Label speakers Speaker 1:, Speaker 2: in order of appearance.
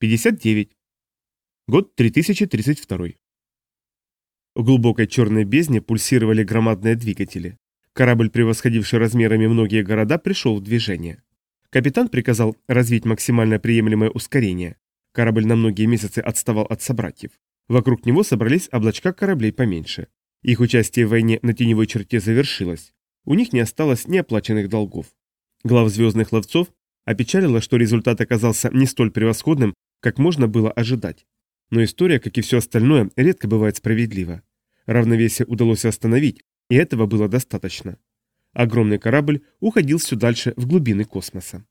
Speaker 1: 59. Год 3032. В глубокой черной бездне пульсировали громадные двигатели. Корабль, превосходивший размерами многие города, пришел в движение. Капитан приказал развить максимально приемлемое ускорение. Корабль на многие месяцы отставал от собратьев. Вокруг него собрались облачка кораблей поменьше. Их участие в войне на теневой черте завершилось. У них не осталось неоплаченных долгов. Глав звездных ловцов опечалило, что результат оказался не столь превосходным, как можно было ожидать. Но история, как и все остальное, редко бывает справедлива. Равновесие удалось остановить, и этого было достаточно. Огромный корабль уходил все дальше в глубины космоса.